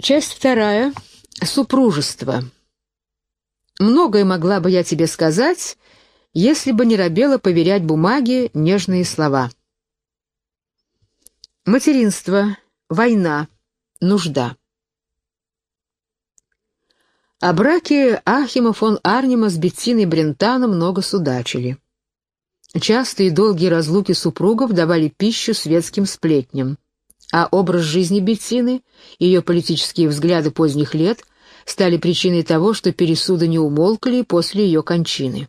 Часть вторая. Супружество. Многое могла бы я тебе сказать, если бы не робела поверять бумаге нежные слова. Материнство, война, нужда. О браке Ахима фон Арнима с Беттиной Брентано много судачили. Частые и долгие разлуки супругов давали пищу светским сплетням а образ жизни Беттины, ее политические взгляды поздних лет стали причиной того, что пересуды не умолкли после ее кончины.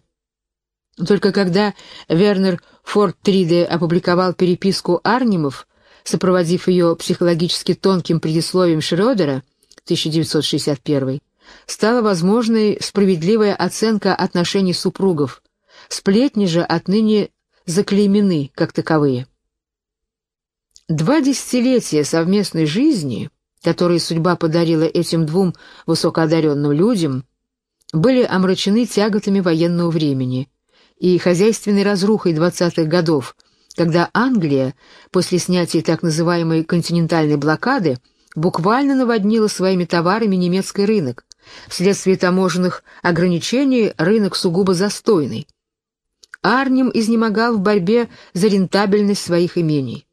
Только когда Вернер Форд-Триде опубликовал переписку Арнимов, сопроводив ее психологически тонким предисловием Шрёдера 1961, стала возможной справедливая оценка отношений супругов, сплетни же отныне заклеймены как таковые. Два десятилетия совместной жизни, которые судьба подарила этим двум высокоодаренным людям, были омрачены тяготами военного времени и хозяйственной разрухой двадцатых годов, когда Англия, после снятия так называемой континентальной блокады, буквально наводнила своими товарами немецкий рынок. Вследствие таможенных ограничений рынок сугубо застойный. Арнем изнемогал в борьбе за рентабельность своих имений.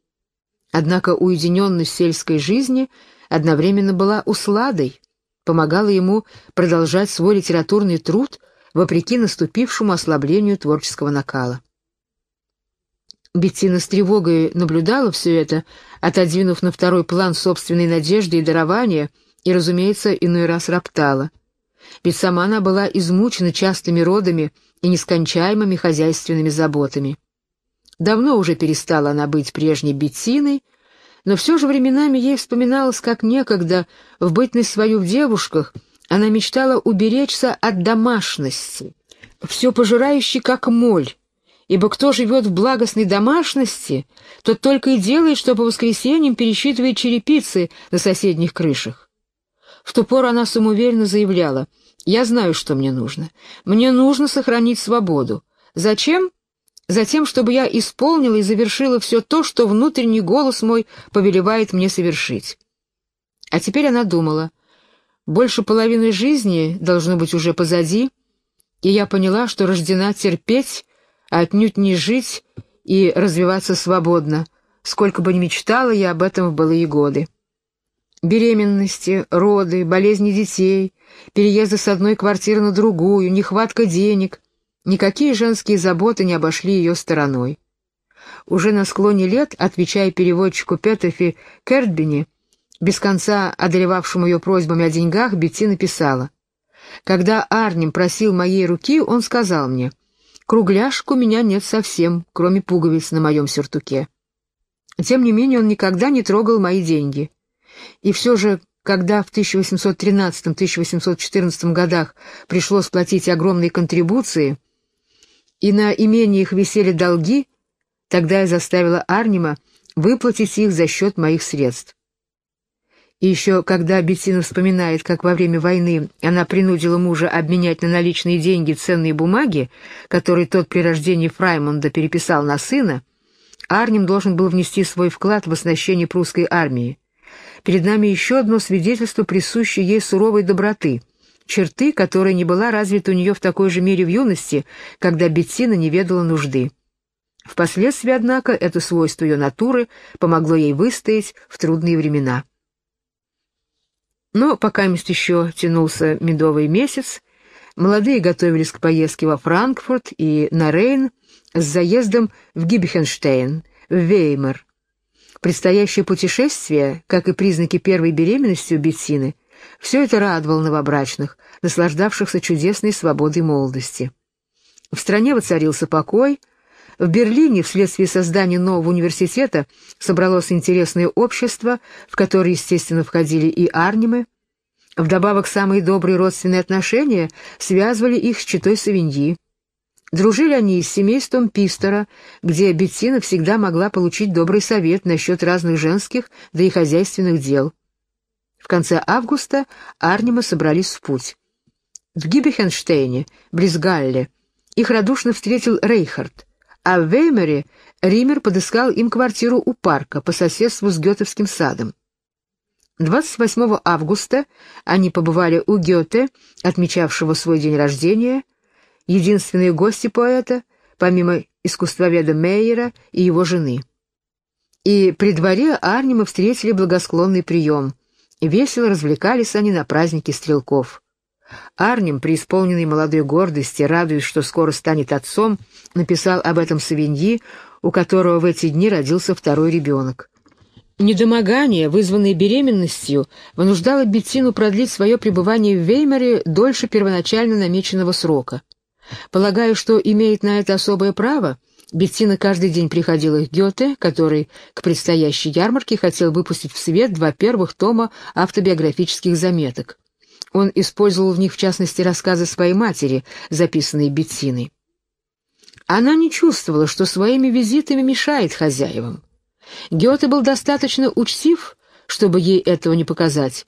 Однако уединенность сельской жизни одновременно была усладой, помогала ему продолжать свой литературный труд вопреки наступившему ослаблению творческого накала. Беттина с тревогой наблюдала все это, отодвинув на второй план собственной надежды и дарования, и, разумеется, иной раз роптала. Ведь сама она была измучена частыми родами и нескончаемыми хозяйственными заботами. Давно уже перестала она быть прежней Беттиной, но все же временами ей вспоминалось, как некогда, в бытность свою в девушках, она мечтала уберечься от домашности, все пожирающей, как моль, ибо кто живет в благостной домашности, тот только и делает, что по воскресеньям пересчитывает черепицы на соседних крышах. В ту пору она самоуверенно заявляла, «Я знаю, что мне нужно. Мне нужно сохранить свободу. Зачем? Затем, чтобы я исполнила и завершила все то, что внутренний голос мой повелевает мне совершить. А теперь она думала, больше половины жизни должно быть уже позади, и я поняла, что рождена терпеть, а отнюдь не жить и развиваться свободно, сколько бы ни мечтала я об этом в былые годы. Беременности, роды, болезни детей, переезды с одной квартиры на другую, нехватка денег — Никакие женские заботы не обошли ее стороной. Уже на склоне лет, отвечая переводчику Петефи Кертбини, без конца одолевавшему ее просьбами о деньгах, Бетти написала. «Когда Арнем просил моей руки, он сказал мне, «Кругляшек у меня нет совсем, кроме пуговиц на моем сюртуке». Тем не менее, он никогда не трогал мои деньги. И все же, когда в 1813-1814 годах пришлось платить огромные контрибуции, и на имениях висели долги, тогда я заставила Арнима выплатить их за счет моих средств. И еще когда Беттина вспоминает, как во время войны она принудила мужа обменять на наличные деньги ценные бумаги, которые тот при рождении Фраймонда переписал на сына, Арнем должен был внести свой вклад в оснащение прусской армии. Перед нами еще одно свидетельство присущей ей суровой доброты — черты, которая не была развита у нее в такой же мере в юности, когда Беттина не ведала нужды. Впоследствии, однако, это свойство ее натуры помогло ей выстоять в трудные времена. Но пока еще тянулся медовый месяц, молодые готовились к поездке во Франкфурт и на Рейн с заездом в Гиббехенштейн, в Веймар. Предстоящее путешествие, как и признаки первой беременности у Беттины, все это радовало новобрачных, наслаждавшихся чудесной свободой молодости. В стране воцарился покой. В Берлине вследствие создания нового университета собралось интересное общество, в которое, естественно, входили и арнимы. Вдобавок, самые добрые родственные отношения связывали их с читой Савиньи. Дружили они с семейством Пистера, где Беттина всегда могла получить добрый совет насчет разных женских, да и хозяйственных дел. В конце августа Арнима собрались в путь. В Гиббехенштейне, близ Галле, их радушно встретил Рейхард, а в Веймере Ример подыскал им квартиру у парка по соседству с Гетовским садом. 28 августа они побывали у Гёте, отмечавшего свой день рождения, единственные гости поэта, помимо искусствоведа Мейера и его жены. И при дворе Арнима встретили благосклонный прием. Весело развлекались они на празднике стрелков. Арнем, преисполненный молодой гордости, радуясь, что скоро станет отцом, написал об этом Савиньи, у которого в эти дни родился второй ребенок. Недомогание, вызванное беременностью, вынуждало Беттину продлить свое пребывание в Веймаре дольше первоначально намеченного срока. Полагая, что имеет на это особое право, Беттина каждый день приходила к Гёте, который к предстоящей ярмарке хотел выпустить в свет два первых тома автобиографических заметок. Он использовал в них, в частности, рассказы своей матери, записанные Беттиной. Она не чувствовала, что своими визитами мешает хозяевам. Гёте был достаточно учтив, чтобы ей этого не показать.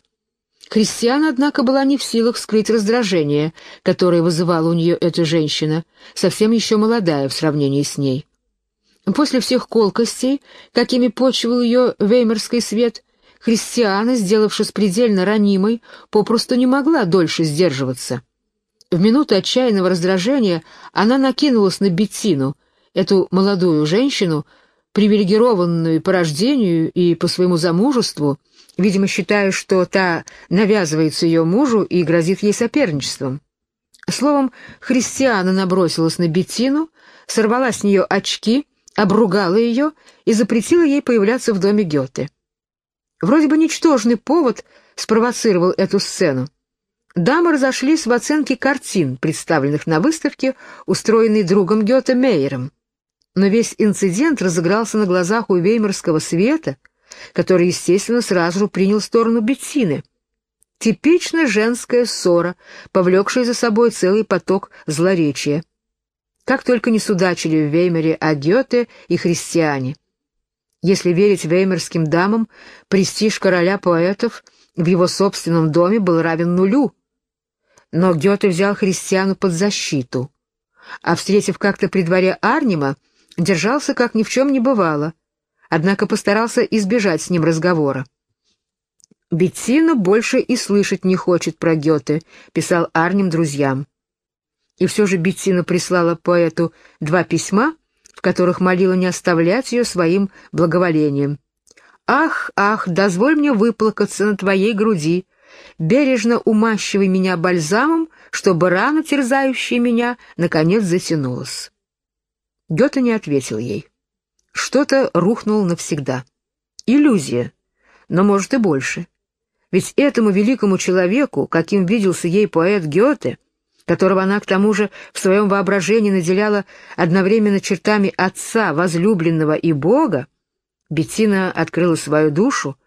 Кристиана, однако, была не в силах скрыть раздражение, которое вызывала у нее эта женщина, совсем еще молодая в сравнении с ней. После всех колкостей, какими почивал ее веймарский свет, Христиана, сделавшись предельно ранимой, попросту не могла дольше сдерживаться. В минуту отчаянного раздражения она накинулась на Беттину, эту молодую женщину, привилегированную по рождению и по своему замужеству, видимо, считая, что та навязывается ее мужу и грозит ей соперничеством. Словом, христиана набросилась на Беттину, сорвала с нее очки, обругала ее и запретила ей появляться в доме Гёте. Вроде бы ничтожный повод спровоцировал эту сцену. Дамы разошлись в оценке картин, представленных на выставке, устроенной другом Гёте Мейером. Но весь инцидент разыгрался на глазах у веймарского света, который, естественно, сразу же принял сторону Беттины. Типично женская ссора, повлекшая за собой целый поток злоречия. Как только не судачили в Веймере о Гёте и христиане. Если верить веймерским дамам, престиж короля поэтов в его собственном доме был равен нулю. Но Гёте взял христиану под защиту, а, встретив как-то при дворе Арнима, держался, как ни в чем не бывало, однако постарался избежать с ним разговора. «Беттина больше и слышать не хочет про Гёте», — писал Арнем друзьям. И все же Беттина прислала поэту два письма, в которых молила не оставлять ее своим благоволением. «Ах, ах, дозволь мне выплакаться на твоей груди, бережно умащивай меня бальзамом, чтобы рана, терзающая меня, наконец затянулась». Гёте не ответил ей. Что-то рухнуло навсегда. Иллюзия, но, может, и больше. Ведь этому великому человеку, каким виделся ей поэт Гёте, которого она, к тому же, в своем воображении наделяла одновременно чертами отца, возлюбленного и Бога, Беттина открыла свою душу,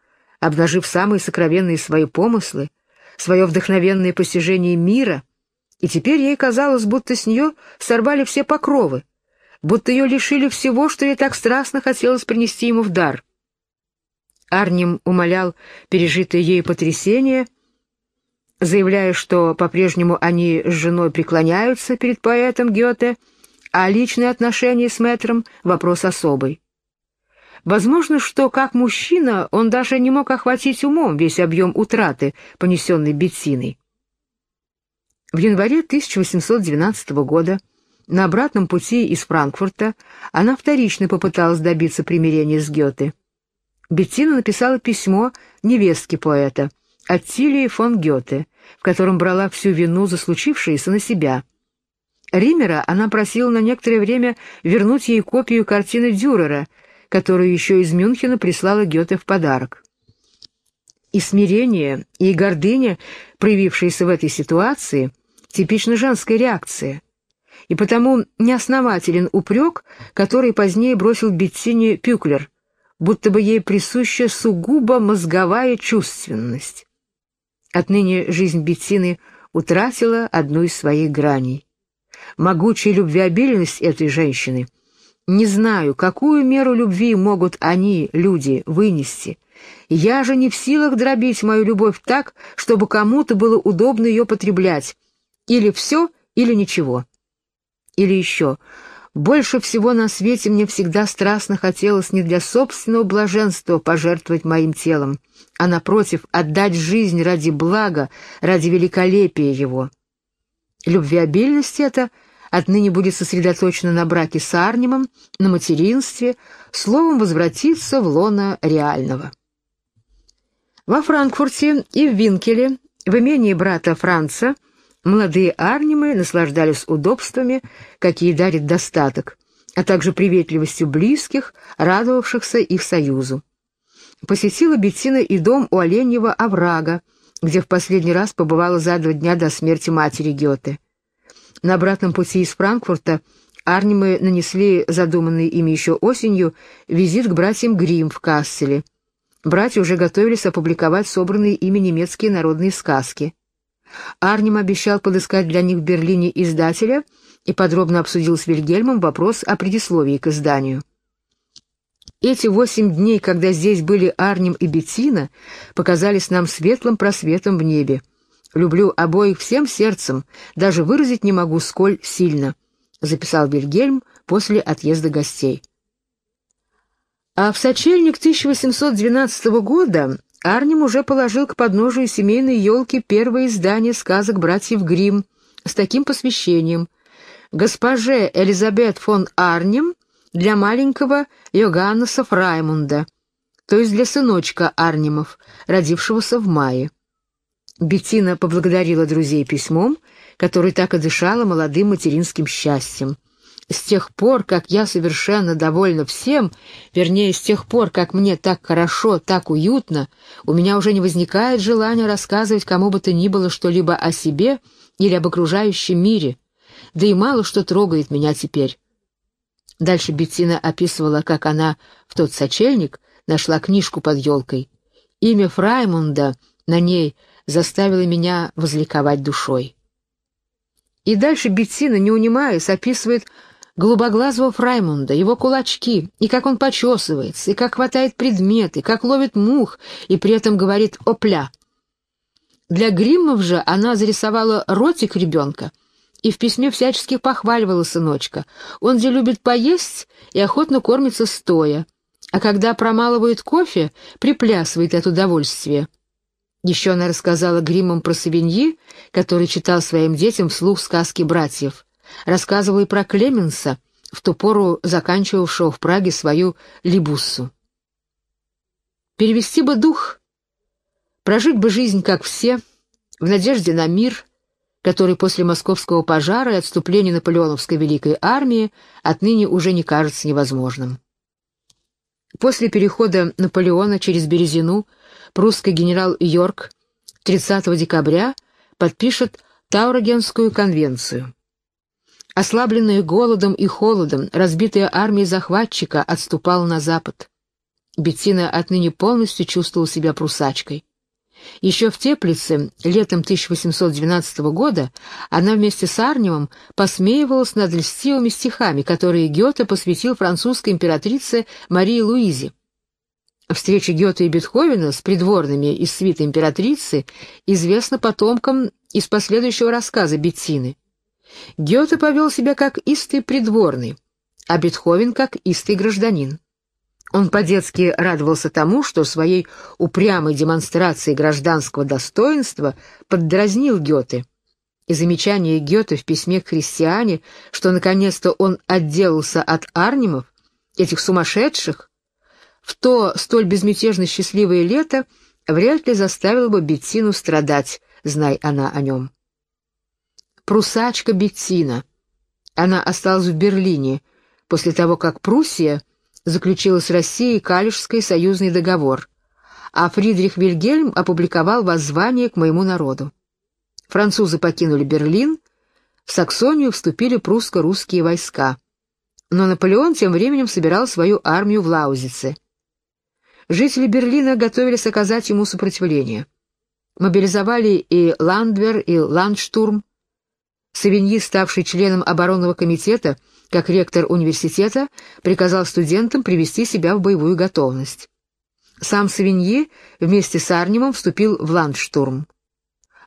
обнажив самые сокровенные свои помыслы, свое вдохновенное постижение мира, и теперь ей казалось, будто с нее сорвали все покровы, будто ее лишили всего, что ей так страстно хотелось принести ему в дар. Арнем умолял пережитое ей потрясение, заявляя, что по-прежнему они с женой преклоняются перед поэтом Гёте, а личные отношения с мэтром — вопрос особый. Возможно, что как мужчина он даже не мог охватить умом весь объем утраты, понесенной Беттиной. В январе 1812 года на обратном пути из Франкфурта она вторично попыталась добиться примирения с Гёте. Беттина написала письмо невестке поэта, Аттилии фон Гёте, в котором брала всю вину за случившееся на себя. Римера она просила на некоторое время вернуть ей копию картины Дюрера, которую еще из Мюнхена прислала Гёте в подарок. И смирение, и гордыня, проявившиеся в этой ситуации, типично женская реакция — и потому неоснователен упрек, который позднее бросил Беттине Пюклер, будто бы ей присуща сугубо мозговая чувственность. Отныне жизнь Беттины утратила одну из своих граней. Могучая любвеобильность этой женщины. Не знаю, какую меру любви могут они, люди, вынести. Я же не в силах дробить мою любовь так, чтобы кому-то было удобно ее потреблять. Или все, или ничего. Или еще, Больше всего на свете мне всегда страстно хотелось не для собственного блаженства пожертвовать моим телом, а, напротив, отдать жизнь ради блага, ради великолепия его. Любвеобильность эта отныне будет сосредоточена на браке с Арнимом, на материнстве, словом, возвратиться в лоно реального. Во Франкфурте и в Винкеле, в имении брата Франца, Молодые арнимы наслаждались удобствами, какие дарит достаток, а также приветливостью близких, радовавшихся их союзу. Посетила Беттина и дом у Оленьего оврага, где в последний раз побывала за два дня до смерти матери Гёте. На обратном пути из Франкфурта Арнимы нанесли задуманный ими еще осенью визит к братьям Грим в Касселе. Братья уже готовились опубликовать собранные ими немецкие народные сказки. Арнем обещал подыскать для них в Берлине издателя и подробно обсудил с Вильгельмом вопрос о предисловии к изданию. Эти восемь дней, когда здесь были Арнем и Беттина, показались нам светлым просветом в небе. Люблю обоих всем сердцем, даже выразить не могу, сколь сильно, записал Вильгельм после отъезда гостей. А в сочельник 1812 года Арнем уже положил к подножию семейной елки первое издание сказок братьев Гримм с таким посвящением «Госпоже Элизабет фон Арнем для маленького Йоганнеса Фраймунда», то есть для сыночка Арнемов, родившегося в мае. Беттина поблагодарила друзей письмом, который так и дышало молодым материнским счастьем. С тех пор, как я совершенно довольна всем, вернее, с тех пор, как мне так хорошо, так уютно, у меня уже не возникает желания рассказывать кому бы то ни было что-либо о себе или об окружающем мире, да и мало что трогает меня теперь. Дальше Беттина описывала, как она в тот сочельник нашла книжку под елкой. Имя Фраймунда на ней заставило меня возликовать душой. И дальше Беттина, не унимаясь, описывает голубоглазого Фраймунда, его кулачки, и как он почесывается, и как хватает предметы, как ловит мух, и при этом говорит «опля». Для гриммов же она зарисовала ротик ребенка и в письме всячески похваливала сыночка. Он где любит поесть и охотно кормится стоя, а когда промалывает кофе, приплясывает от удовольствия. Еще она рассказала гриммам про Савиньи, который читал своим детям вслух сказки братьев рассказывая про Клеменса, в ту пору заканчивавшего в Праге свою либуссу. Перевести бы дух, прожить бы жизнь, как все, в надежде на мир, который после московского пожара и отступления наполеоновской великой армии отныне уже не кажется невозможным. После перехода Наполеона через Березину прусский генерал Йорк 30 декабря подпишет Таурогенскую конвенцию. Ослабленная голодом и холодом, разбитая армия захватчика отступала на запад. Беттина отныне полностью чувствовала себя прусачкой. Еще в Теплице, летом 1812 года, она вместе с Арнемом посмеивалась над льстивыми стихами, которые Гёте посвятил французской императрице Марии Луизе. Встреча Гёте и Бетховена с придворными из свиты императрицы известна потомкам из последующего рассказа Беттины. Гёте повел себя как истый придворный, а Бетховен как истый гражданин. Он по-детски радовался тому, что своей упрямой демонстрацией гражданского достоинства поддразнил Гёте. И замечание Гёте в письме к христиане, что наконец-то он отделался от арнимов, этих сумасшедших, в то столь безмятежно счастливое лето вряд ли заставило бы Беттину страдать, знай она о нем прусачка Беттина. Она осталась в Берлине после того, как Пруссия заключила с Россией Калишский союзный договор, а Фридрих Вильгельм опубликовал воззвание к моему народу. Французы покинули Берлин, в Саксонию вступили прусско-русские войска. Но Наполеон тем временем собирал свою армию в Лаузице. Жители Берлина готовились оказать ему сопротивление. Мобилизовали и Ландвер, и Ландштурм, Савиньи, ставший членом оборонного комитета, как ректор университета, приказал студентам привести себя в боевую готовность. Сам Савиньи вместе с Арнимом вступил в ландштурм.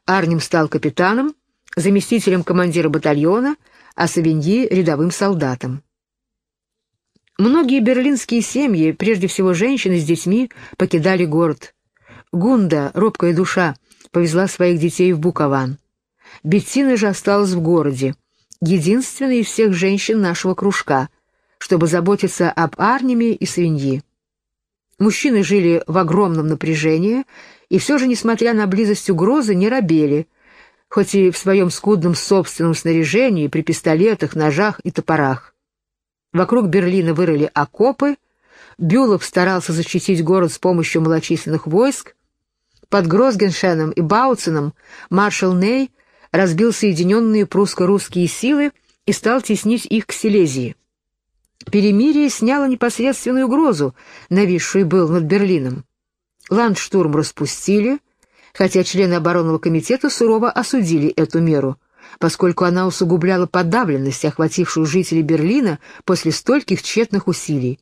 Арнем стал капитаном, заместителем командира батальона, а Савиньи — рядовым солдатом. Многие берлинские семьи, прежде всего женщины с детьми, покидали город. Гунда, робкая душа, повезла своих детей в Букован. Беттина же осталась в городе, единственной из всех женщин нашего кружка, чтобы заботиться об Арниме и свиньи. Мужчины жили в огромном напряжении, и все же, несмотря на близость угрозы, не робели, хоть и в своем скудном собственном снаряжении, при пистолетах, ножах и топорах. Вокруг Берлина вырыли окопы, Бюлов старался защитить город с помощью малочисленных войск, под Грозгеншеном и Бауценом маршал Ней разбил соединенные прусско-русские силы и стал теснить их к Силезии. Перемирие сняло непосредственную угрозу, нависшую был над Берлином. Ландштурм распустили, хотя члены оборонного комитета сурово осудили эту меру, поскольку она усугубляла подавленность, охватившую жителей Берлина после стольких тщетных усилий.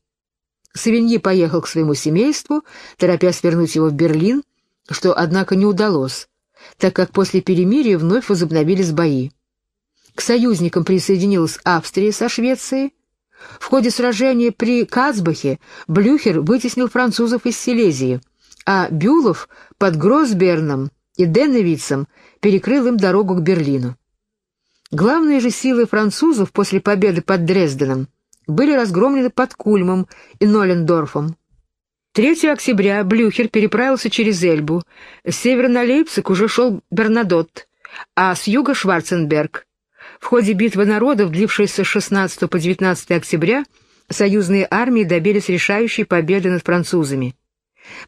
Савиньи поехал к своему семейству, торопясь вернуть его в Берлин, что, однако, не удалось, так как после перемирия вновь возобновились бои. К союзникам присоединилась Австрия со Швецией. В ходе сражения при Кацбахе Блюхер вытеснил французов из Силезии, а Бюлов под Гросберном и Денневицем перекрыл им дорогу к Берлину. Главные же силы французов после победы под Дрезденом были разгромлены под Кульмом и Нолендорфом. 3 октября Блюхер переправился через Эльбу. С севера на Лейпциг уже шел Бернадотт, а с юга — Шварценберг. В ходе битвы народов, длившейся с 16 по 19 октября, союзные армии добились решающей победы над французами.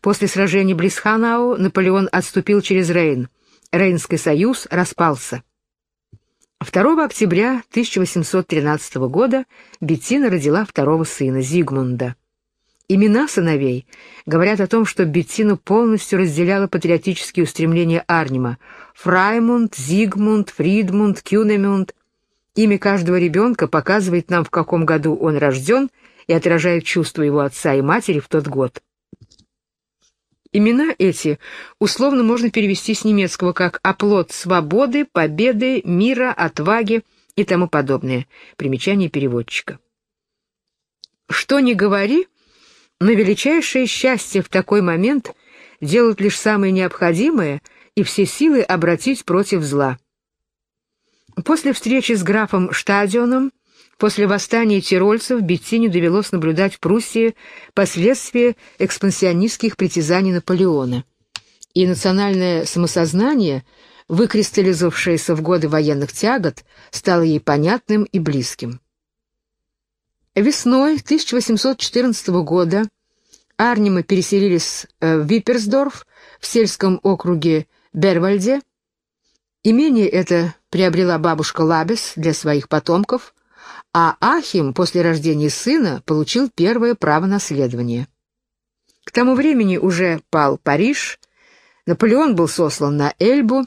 После сражения близ Ханау Наполеон отступил через Рейн. Рейнский союз распался. 2 октября 1813 года Беттина родила второго сына, Зигмунда. Имена сыновей говорят о том, что Беттина полностью разделяла патриотические устремления Арнима. Фраймунд, Зигмунд, Фридмунд, Кюнемунд. Имя каждого ребенка показывает нам, в каком году он рожден, и отражает чувства его отца и матери в тот год. Имена эти условно можно перевести с немецкого как «оплот свободы», «победы», «мира», «отваги» и тому подобное. Примечание переводчика. Что ни говори, но величайшее счастье в такой момент делать лишь самое необходимое и все силы обратить против зла. После встречи с графом Штадионом, после восстания тирольцев, Беттине довелось наблюдать в Пруссии последствия экспансионистских притязаний Наполеона. И национальное самосознание, выкристаллизовавшееся в годы военных тягот, стало ей понятным и близким. Весной 1814 года Арнимы переселились э, в Випперсдорф в сельском округе Бервальде. Имение это приобрела бабушка Лабес для своих потомков, а Ахим после рождения сына получил первое право наследования. К тому времени уже пал Париж, Наполеон был сослан на Эльбу,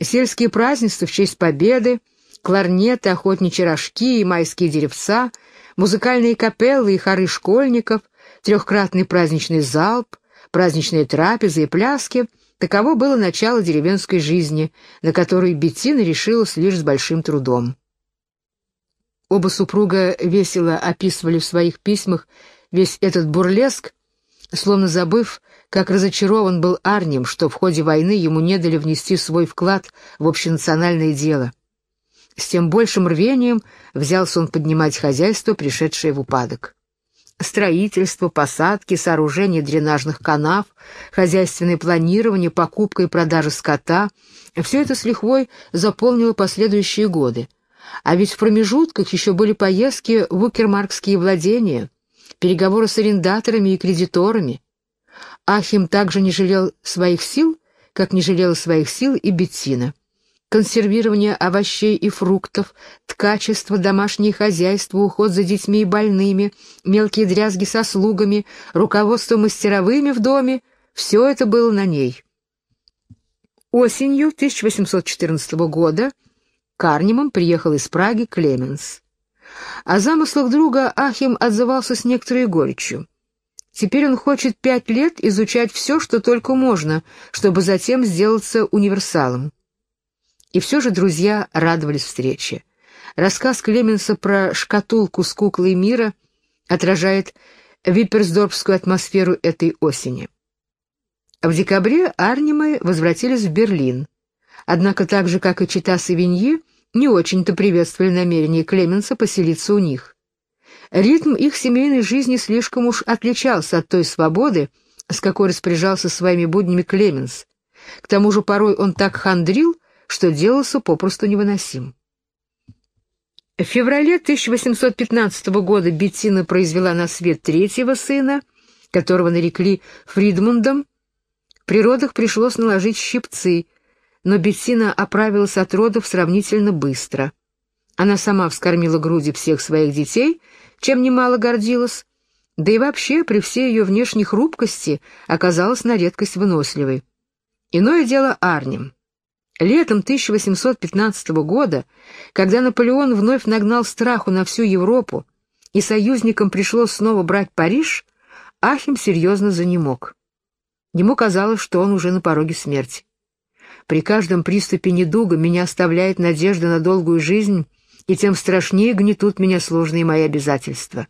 сельские празднества в честь победы, кларнеты, охотничьи рожки и майские деревца — музыкальные капеллы и хоры школьников, трехкратный праздничный залп, праздничные трапезы и пляски — таково было начало деревенской жизни, на которой Беттина решилась лишь с большим трудом. Оба супруга весело описывали в своих письмах весь этот бурлеск, словно забыв, как разочарован был Арнем, что в ходе войны ему не дали внести свой вклад в общенациональное дело. С тем большим рвением взялся он поднимать хозяйство, пришедшее в упадок. Строительство, посадки, сооружение дренажных канав, хозяйственное планирование, покупка и продажа скота — все это с лихвой заполнило последующие годы. А ведь в промежутках еще были поездки в укермаркские владения, переговоры с арендаторами и кредиторами. Ахим также не жалел своих сил, как не жалела своих сил и Беттина консервирование овощей и фруктов, ткачество, домашнее хозяйство, уход за детьми и больными, мелкие дрязги со слугами, руководство мастеровыми в доме — все это было на ней. Осенью 1814 года Карнимом приехал из Праги Клеменс. О замыслах друга Ахим отзывался с некоторой горечью. Теперь он хочет пять лет изучать все, что только можно, чтобы затем сделаться универсалом. И все же друзья радовались встрече. Рассказ Клеменса про шкатулку с куклой мира отражает випперсдорпскую атмосферу этой осени. В декабре Арнимы возвратились в Берлин, однако так же, как и чита Савиньи, не очень-то приветствовали намерение Клеменса поселиться у них. Ритм их семейной жизни слишком уж отличался от той свободы, с какой распоряжался своими буднями Клеменс. К тому же порой он так хандрил, что делался попросту невыносим. В феврале 1815 года Беттина произвела на свет третьего сына, которого нарекли Фридмундом. При родах пришлось наложить щипцы, но Беттина оправилась от родов сравнительно быстро. Она сама вскормила груди всех своих детей, чем немало гордилась, да и вообще при всей ее внешней хрупкости оказалась на редкость выносливой. Иное дело Арнем. Летом 1815 года, когда Наполеон вновь нагнал страху на всю Европу, и союзникам пришлось снова брать Париж, Ахим серьезно занемог. Ему казалось, что он уже на пороге смерти. При каждом приступе недуга меня оставляет надежда на долгую жизнь, и тем страшнее гнетут меня сложные мои обязательства.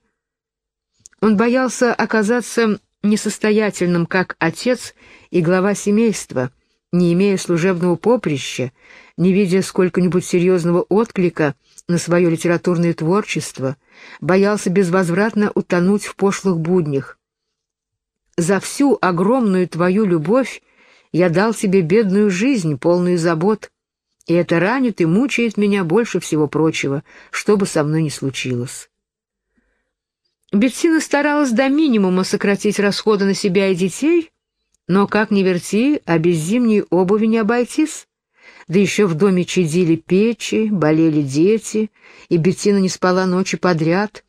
Он боялся оказаться несостоятельным как отец и глава семейства, не имея служебного поприща, не видя сколько-нибудь серьезного отклика на свое литературное творчество, боялся безвозвратно утонуть в пошлых буднях. «За всю огромную твою любовь я дал тебе бедную жизнь, полную забот, и это ранит и мучает меня больше всего прочего, что бы со мной ни случилось». Беттина старалась до минимума сократить расходы на себя и детей, но как ни верти, а без зимней обуви не обойтись. Да еще в доме чадили печи, болели дети, и Беттина не спала ночи подряд.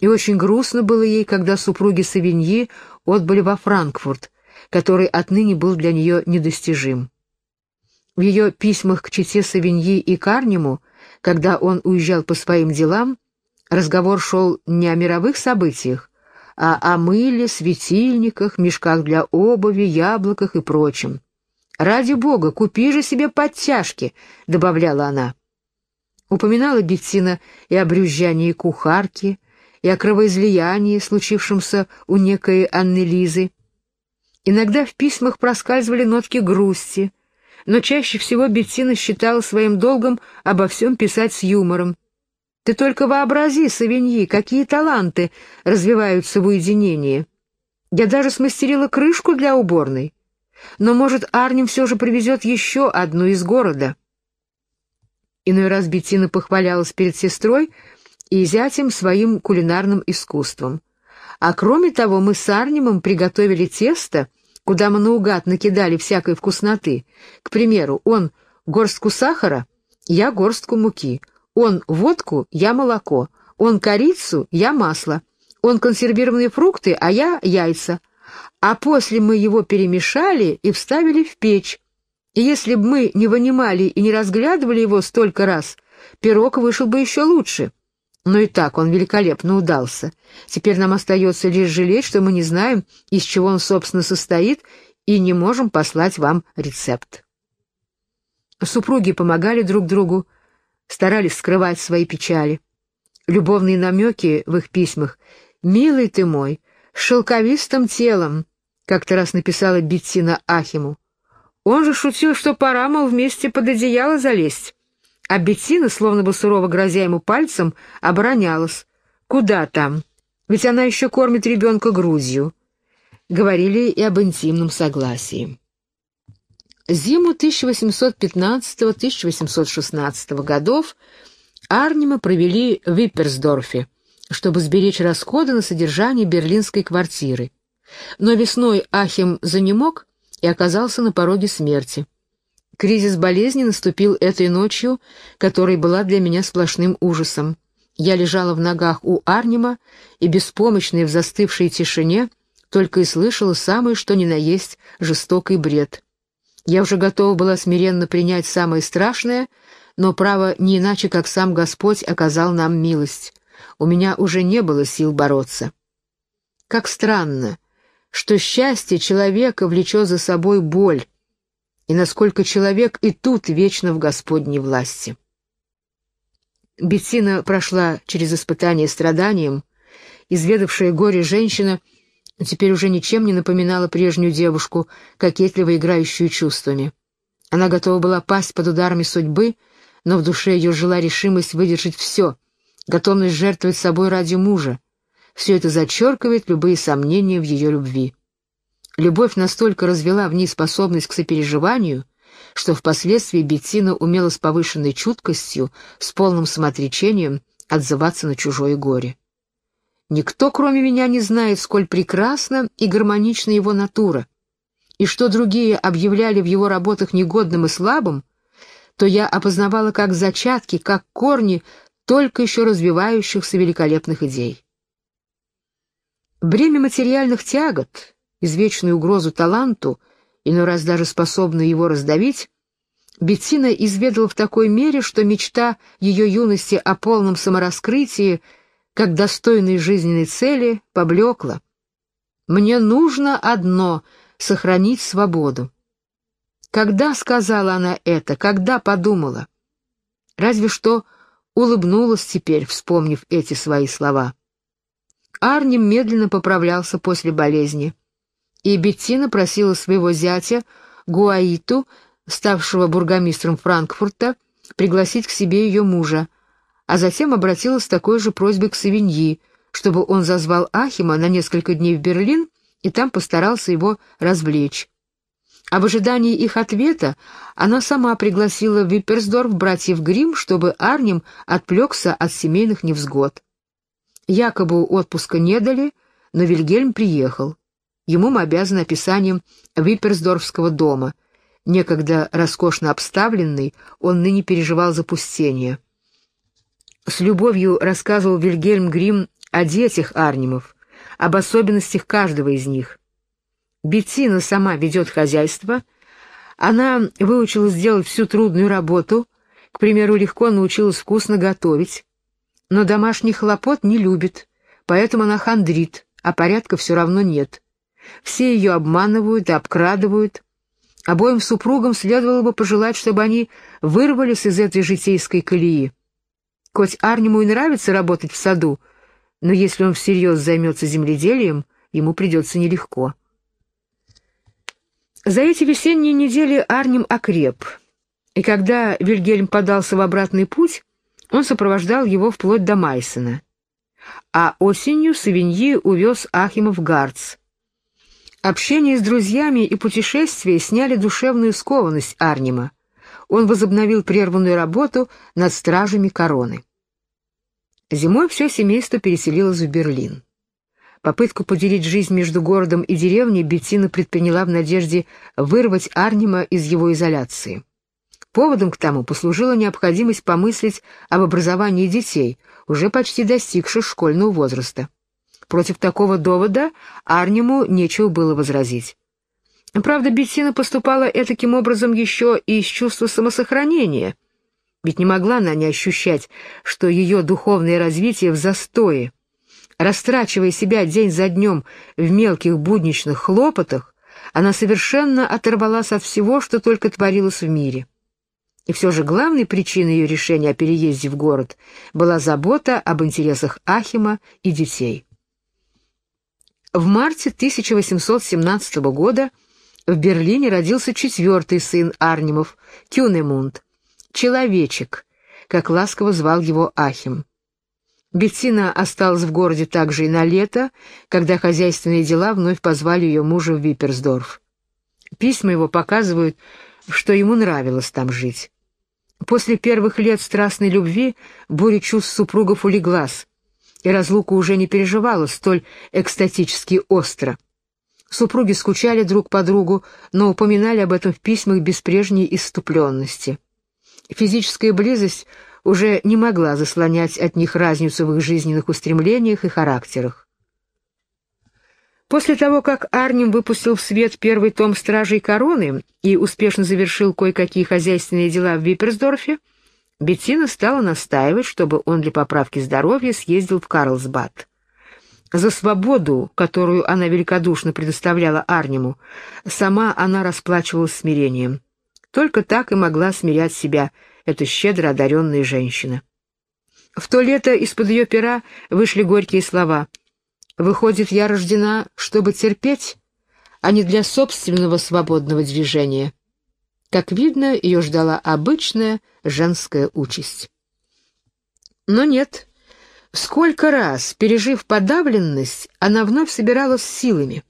И очень грустно было ей, когда супруги Савиньи отбыли во Франкфурт, который отныне был для нее недостижим. В ее письмах к чете Савиньи и Карнему, когда он уезжал по своим делам, Разговор шел не о мировых событиях, а о мыле, светильниках, мешках для обуви, яблоках и прочем. «Ради бога, купи же себе подтяжки», — добавляла она. Упоминала Беттина и о брюзжании кухарки, и о кровоизлиянии, случившемся у некой Анны Лизы. Иногда в письмах проскальзывали нотки грусти, но чаще всего Беттина считала своим долгом обо всем писать с юмором, ты только вообрази, Савиньи, какие таланты развиваются в уединении. Я даже смастерила крышку для уборной. Но, может, Арнем все же привезет еще одну из города. Иной раз Беттина похвалялась перед сестрой и зятем своим кулинарным искусством. А кроме того, мы с Арнемом приготовили тесто, куда мы наугад накидали всякой вкусноты. К примеру, он горстку сахара, я горстку муки — он водку, я молоко. Он корицу, я масло. Он консервированные фрукты, а я яйца. А после мы его перемешали и вставили в печь. И если бы мы не вынимали и не разглядывали его столько раз, пирог вышел бы еще лучше. Но и так он великолепно удался. Теперь нам остается лишь жалеть, что мы не знаем, из чего он, собственно, состоит, и не можем послать вам рецепт. Супруги помогали друг другу, старались скрывать свои печали. Любовные намеки в их письмах «Милый ты мой, с шелковистым телом», как-то раз написала Беттина Ахиму. Он же шутил, что пора, мол, вместе под одеяло залезть. А Беттина, словно бы сурово грозя ему пальцем, оборонялась. «Куда там? Ведь она еще кормит ребенка грудью». Говорили и об интимном согласии. Зиму 1815-1816 годов Арнима провели в Випперсдорфе, чтобы сберечь расходы на содержание берлинской квартиры. Но весной Ахим занемог и оказался на пороге смерти. Кризис болезни наступил этой ночью, которая была для меня сплошным ужасом. Я лежала в ногах у Арнима и, беспомощная в застывшей тишине, только и слышала самое что ни на есть жестокий бред — я уже готова была смиренно принять самое страшное, но, право, не иначе, как сам Господь оказал нам милость. У меня уже не было сил бороться. Как странно, что счастье человека влечет за собой боль, и насколько человек и тут вечно в Господней власти. Беттина прошла через испытание страданием изведавшая горе женщина, теперь уже ничем не напоминала прежнюю девушку, кокетливо играющую чувствами. Она готова была пасть под ударами судьбы, но в душе ее жила решимость выдержать все, готовность жертвовать собой ради мужа. Все это зачеркивает любые сомнения в ее любви. Любовь настолько развела в ней способность к сопереживанию, что впоследствии Беттина умела с повышенной чуткостью, с полным самоотречением отзываться на чужое горе. Никто, кроме меня, не знает, сколь прекрасна и гармонична его натура, и что другие объявляли в его работах негодным и слабым, то я опознавала как зачатки, как корни только еще развивающихся великолепных идей. Бремя материальных тягот, извечную угрозу таланту, иной раз даже способную его раздавить, Беттина изведала в такой мере, что мечта ее юности о полном самораскрытии, как достойной жизненной цели, поблекла. «Мне нужно одно — сохранить свободу». Когда сказала она это, когда подумала? Разве что улыбнулась теперь, вспомнив эти свои слова. Арни медленно поправлялся после болезни, и Беттина просила своего зятя, Гуаиту, ставшего бургомистром Франкфурта, пригласить к себе ее мужа, а затем обратилась с такой же просьбой к Савиньи, чтобы он зазвал Ахима на несколько дней в Берлин и там постарался его развлечь. А в ожидании их ответа она сама пригласила в Випперсдорф братьев Грим, чтобы Арнем отвлекся от семейных невзгод. Якобы отпуска не дали, но Вильгельм приехал. Ему мы обязаны описанием Випперсдорфского дома. Некогда роскошно обставленный, он ныне переживал запустение. С любовью рассказывал Вильгельм Грим о детях Арнимов, об особенностях каждого из них. Беттина сама ведет хозяйство, она выучилась делать всю трудную работу, к примеру, легко научилась вкусно готовить, но домашних хлопот не любит, поэтому она хандрит, а порядка все равно нет. Все ее обманывают и обкрадывают. Обоим супругам следовало бы пожелать, чтобы они вырвались из этой житейской колеи. Хоть Арниму и нравится работать в саду, но если он всерьез займется земледелием, ему придется нелегко. За эти весенние недели Арнем окреп, и когда Вильгельм подался в обратный путь, он сопровождал его вплоть до Майсена. А осенью Савиньи увез Ахима в Гарц. Общение с друзьями и путешествия сняли душевную скованность Арнима. Он возобновил прерванную работу над стражами короны. Зимой все семейство переселилось в Берлин. Попытку поделить жизнь между городом и деревней Беттина предприняла в надежде вырвать Арнима из его изоляции. Поводом к тому послужила необходимость помыслить об образовании детей, уже почти достигших школьного возраста. Против такого довода Арниму нечего было возразить. Правда, Беттина поступала этаким образом еще и из чувства самосохранения, ведь не могла она не ощущать, что ее духовное развитие в застое, Растрачивая себя день за днем в мелких будничных хлопотах, она совершенно оторвалась от всего, что только творилось в мире. И все же главной причиной ее решения о переезде в город была забота об интересах Ахима и детей. В марте 1817 года в Берлине родился четвертый сын Арнимов, Кюнемунд, «человечек», как ласково звал его Ахим. Беттина осталась в городе также и на лето, когда хозяйственные дела вновь позвали ее мужа в Випперсдорф. Письма его показывают, что ему нравилось там жить. После первых лет страстной любви буря чувств супругов улеглась, и разлука уже не переживала столь экстатически остро. Супруги скучали друг по другу, но упоминали об этом в письмах без прежней иступленности. Физическая близость уже не могла заслонять от них разницу в их жизненных устремлениях и характерах. После того, как Арнем выпустил в свет первый том «Стражей короны» и успешно завершил кое-какие хозяйственные дела в Випперсдорфе, Беттина стала настаивать, чтобы он для поправки здоровья съездил в Карлсбад. За свободу, которую она великодушно предоставляла Арнему, сама она расплачивалась смирением. Только так и могла смирять себя эта щедро одаренная женщина. В то лето из-под ее пера вышли горькие слова Выходит, я рождена, чтобы терпеть, а не для собственного свободного движения. Как видно, ее ждала обычная женская участь. Но нет. Сколько раз, пережив подавленность, она вновь собиралась силами,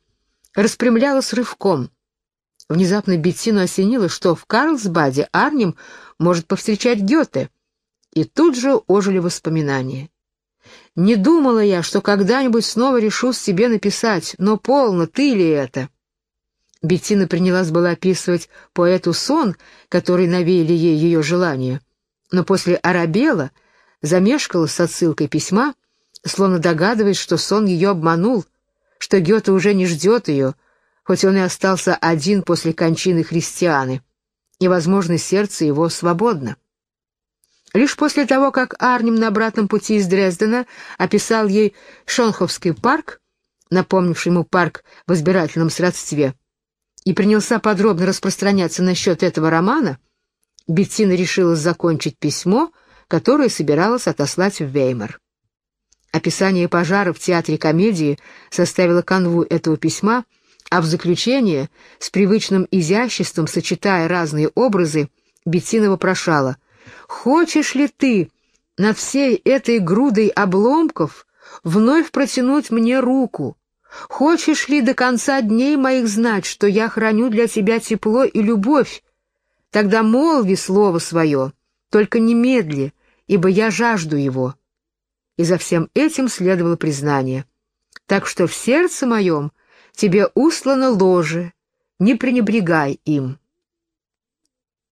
распрямлялась рывком. Внезапно Беттину осенило, что в Карлсбаде Арнем может повстречать Гёте, и тут же ожили воспоминания. Не думала я, что когда-нибудь снова решусь себе написать, но полно, ты ли это? Беттина принялась была описывать поэту сон, который навеяли ей ее желания, но после Арабела замешкала с отсылкой письма, словно догадываясь, что сон ее обманул, что Гёте уже не ждет ее, хоть он и остался один после кончины христианы, и, возможно, сердце его свободно. Лишь после того, как Арнем на обратном пути из Дрездена описал ей Шонховский парк, напомнивший ему парк в избирательном сродстве, и принялся подробно распространяться насчет этого романа, Беттина решила закончить письмо, которое собиралась отослать в Веймар. Описание пожара в театре комедии составило канву этого письма, а в заключение, с привычным изяществом сочетая разные образы, Беттина вопрошала «Хочешь ли ты над всей этой грудой обломков вновь протянуть мне руку, Хочешь ли до конца дней моих знать, что я храню для тебя тепло и любовь? Тогда молви слово свое, только немедли, ибо я жажду его». И за всем этим следовало признание. «Так что в сердце моем тебе услано ложе, не пренебрегай им».